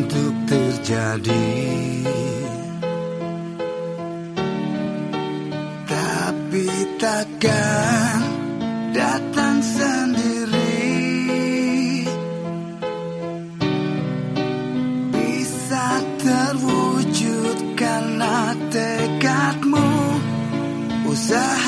untuk terjadi. Tapi takkan datang sendiri. Bisa terwujud karena tekadmu Usaha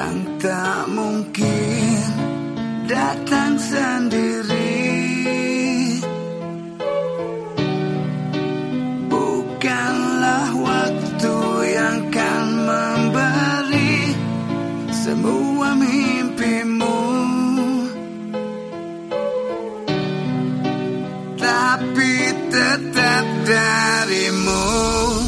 yang tak mungkin datang sendiri. Bukanlah waktu yang kan memberi semua mimpimu. Tapi tetap darimu.